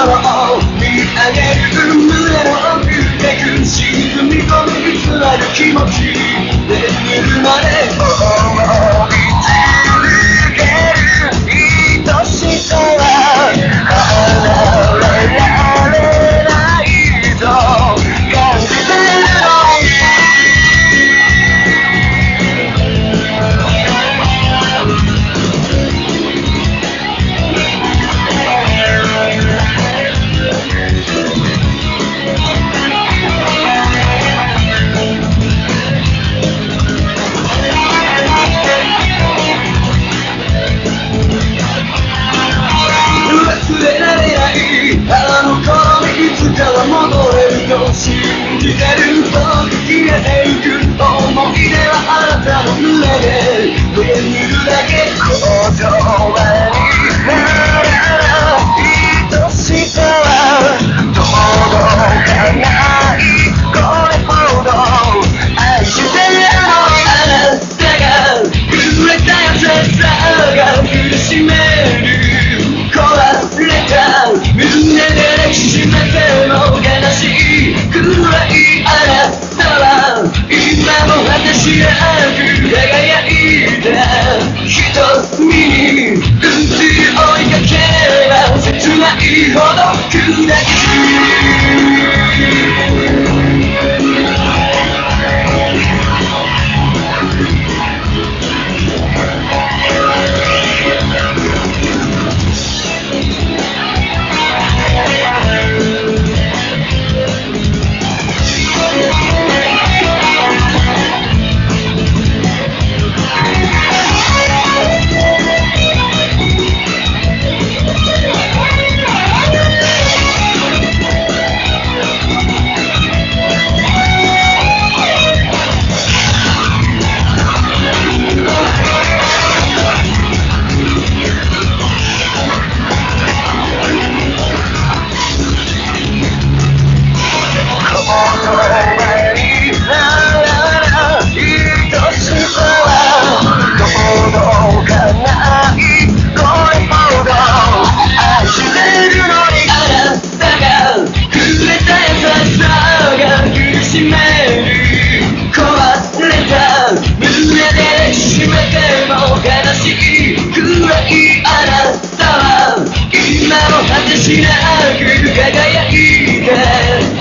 空を見上げる胸の奥で沈み込みつらい気持ち眠るまれたの胸で眠るだけ that あなたは今も果てしなく輝いて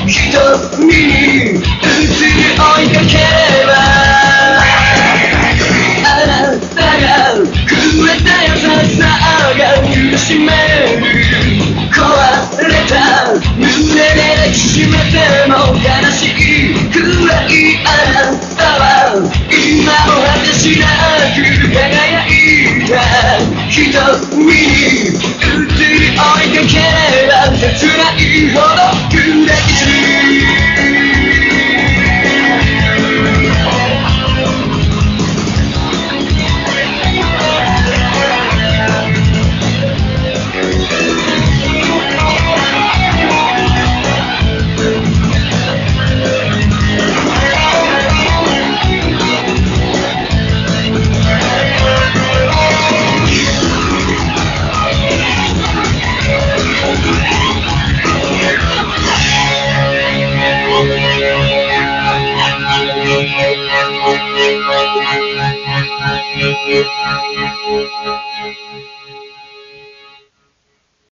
瞳に映り追いかければあなたがくれた優しさが苦しめる壊れた胸で抱きしめても悲しいくらいあなたは今も果てしなくた瞳に映り追いかければ切ないほど